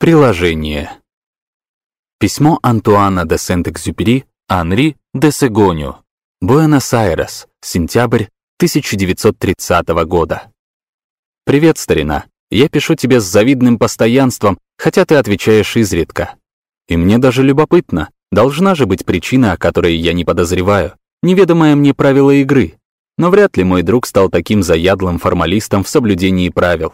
Приложение. Письмо Антуана де Сент-Экзюпери Анри де Сегоню. Буэнос-Айрес, сентябрь 1930 года. Привет, старина. Я пишу тебе с завидным постоянством, хотя ты отвечаешь изредка. И мне даже любопытно, должна же быть причина, о которой я не подозреваю, неведомое мне правило игры. Но вряд ли мой друг стал таким заядлым формалистом в соблюдении правил.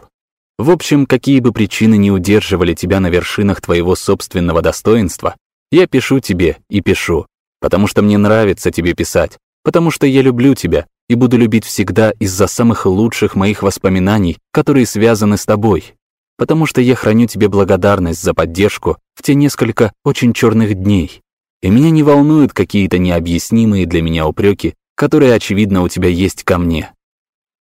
В общем, какие бы причины не удерживали тебя на вершинах твоего собственного достоинства, я пишу тебе и пишу, потому что мне нравится тебе писать, потому что я люблю тебя и буду любить всегда из-за самых лучших моих воспоминаний, которые связаны с тобой, потому что я храню тебе благодарность за поддержку в те несколько очень черных дней, и меня не волнуют какие-то необъяснимые для меня упреки, которые, очевидно, у тебя есть ко мне.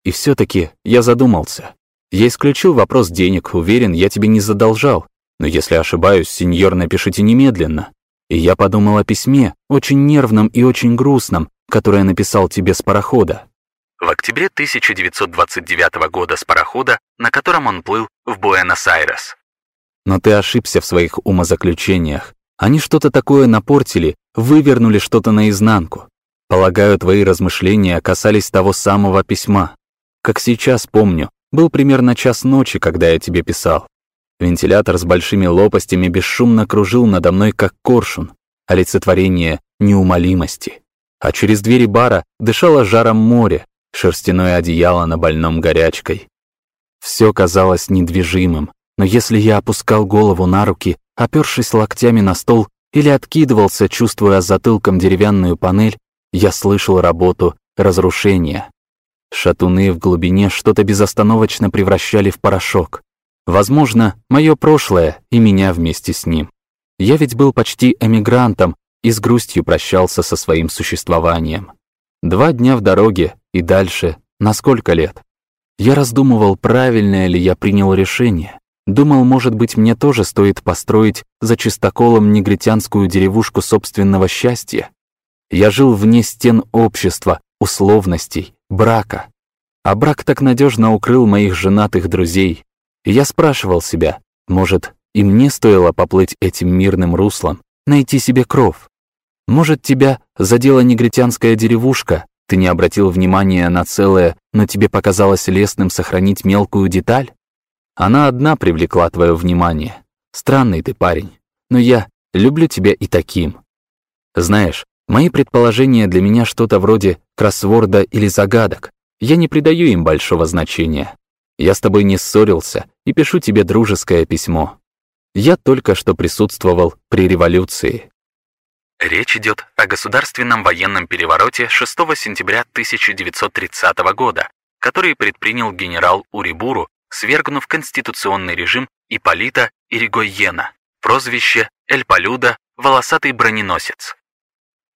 И все таки я задумался. Я исключил вопрос денег, уверен, я тебе не задолжал. Но если ошибаюсь, сеньор, напишите немедленно. И я подумал о письме, очень нервном и очень грустном, которое написал тебе с парохода. В октябре 1929 года с парохода, на котором он плыл в Буэнос-Айрес. Но ты ошибся в своих умозаключениях. Они что-то такое напортили, вывернули что-то наизнанку. Полагаю, твои размышления касались того самого письма. Как сейчас помню, был примерно час ночи, когда я тебе писал. Вентилятор с большими лопастями бесшумно кружил надо мной, как коршун, олицетворение неумолимости. А через двери бара дышало жаром море, шерстяное одеяло на больном горячкой. Все казалось недвижимым, но если я опускал голову на руки, опёршись локтями на стол или откидывался, чувствуя затылком деревянную панель, я слышал работу разрушения. Шатуны в глубине что-то безостановочно превращали в порошок. Возможно, мое прошлое и меня вместе с ним. Я ведь был почти эмигрантом и с грустью прощался со своим существованием. Два дня в дороге и дальше на сколько лет? Я раздумывал, правильное ли я принял решение. Думал, может быть, мне тоже стоит построить за чистоколом негритянскую деревушку собственного счастья. Я жил вне стен общества, условностей, брака. А брак так надежно укрыл моих женатых друзей. Я спрашивал себя, может, и мне стоило поплыть этим мирным руслом, найти себе кров. Может, тебя задела негритянская деревушка, ты не обратил внимания на целое, но тебе показалось лестным сохранить мелкую деталь? Она одна привлекла твое внимание. Странный ты парень, но я люблю тебя и таким. Знаешь, Мои предположения для меня что-то вроде кроссворда или загадок. Я не придаю им большого значения. Я с тобой не ссорился и пишу тебе дружеское письмо. Я только что присутствовал при революции. Речь идет о государственном военном перевороте 6 сентября 1930 года, который предпринял генерал Урибуру, свергнув конституционный режим Иполита Иригойена, прозвище Эль Палюда «Волосатый броненосец».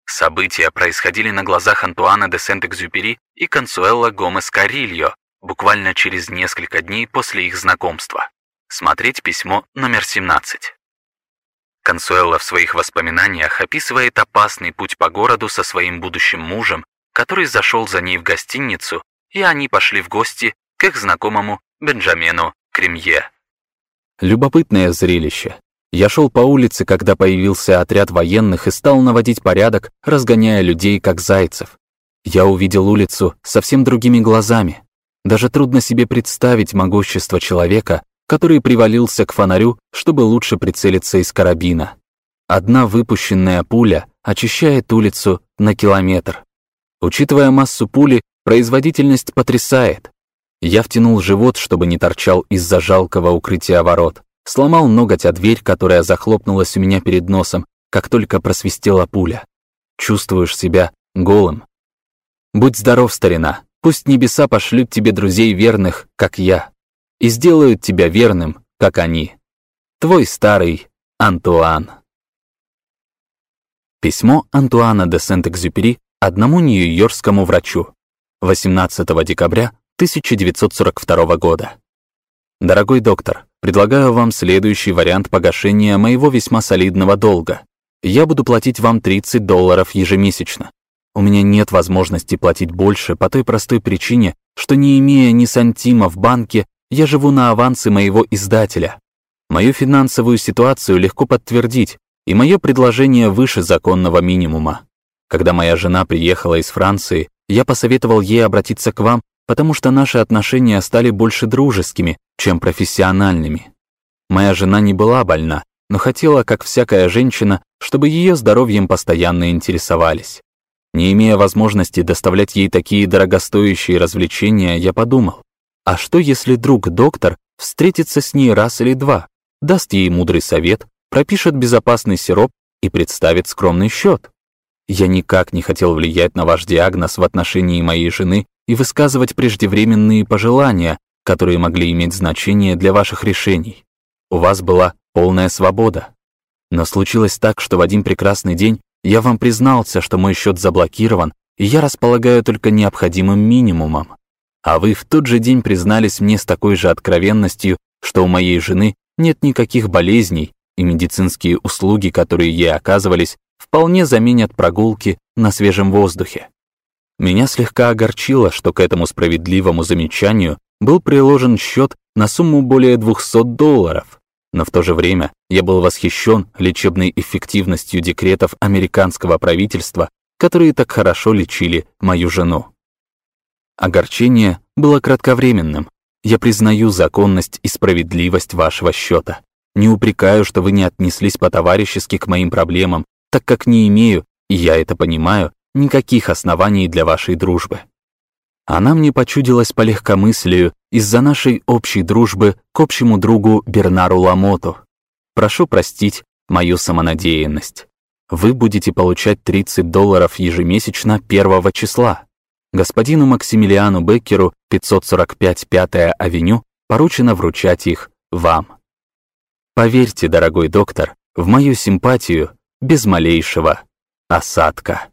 События происходили на глазах Антуана де Сент-Экзюпери и Консуэлла Гомес Карильо буквально через несколько дней после их знакомства. Смотреть письмо номер 17. Консуэлла в своих воспоминаниях описывает опасный путь по городу со своим будущим мужем, который зашел за ней в гостиницу, и они пошли в гости к их знакомому Бенджамену Кремье. Любопытное зрелище. Я шел по улице, когда появился отряд военных и стал наводить порядок, разгоняя людей, как зайцев. Я увидел улицу совсем другими глазами. Даже трудно себе представить могущество человека, который привалился к фонарю, чтобы лучше прицелиться из карабина. Одна выпущенная пуля очищает улицу на километр. Учитывая массу пули, производительность потрясает. Я втянул живот, чтобы не торчал из-за жалкого укрытия ворот. Сломал ноготь о дверь, которая захлопнулась у меня перед носом, как только просвистела пуля. Чувствуешь себя голым. Будь здоров, старина. Пусть небеса пошлют тебе друзей верных, как я, и сделают тебя верным, как они. Твой старый Антуан. Письмо Антуана де Сент-Экзюпери одному нью-йоркскому врачу. 18 декабря 1942 года. Дорогой доктор, предлагаю вам следующий вариант погашения моего весьма солидного долга. Я буду платить вам 30 долларов ежемесячно. У меня нет возможности платить больше по той простой причине, что не имея ни сантима в банке, я живу на авансы моего издателя. Мою финансовую ситуацию легко подтвердить, и мое предложение выше законного минимума. Когда моя жена приехала из Франции, я посоветовал ей обратиться к вам, потому что наши отношения стали больше дружескими, чем профессиональными. Моя жена не была больна, но хотела, как всякая женщина, чтобы ее здоровьем постоянно интересовались. Не имея возможности доставлять ей такие дорогостоящие развлечения, я подумал, а что если друг-доктор встретится с ней раз или два, даст ей мудрый совет, пропишет безопасный сироп и представит скромный счет? Я никак не хотел влиять на ваш диагноз в отношении моей жены и высказывать преждевременные пожелания, которые могли иметь значение для ваших решений. У вас была полная свобода. Но случилось так, что в один прекрасный день я вам признался, что мой счет заблокирован, и я располагаю только необходимым минимумом. А вы в тот же день признались мне с такой же откровенностью, что у моей жены нет никаких болезней, и медицинские услуги, которые ей оказывались, вполне заменят прогулки на свежем воздухе. Меня слегка огорчило, что к этому справедливому замечанию был приложен счет на сумму более 200 долларов, но в то же время я был восхищен лечебной эффективностью декретов американского правительства, которые так хорошо лечили мою жену. Огорчение было кратковременным. Я признаю законность и справедливость вашего счета. Не упрекаю, что вы не отнеслись по-товарищески к моим проблемам так как не имею, и я это понимаю, никаких оснований для вашей дружбы. Она мне почудилась по легкомыслию из-за нашей общей дружбы к общему другу Бернару Ламоту. Прошу простить мою самонадеянность. Вы будете получать 30 долларов ежемесячно первого числа. Господину Максимилиану Беккеру 545 Пятая авеню поручено вручать их вам. Поверьте, дорогой доктор, в мою симпатию без малейшего осадка.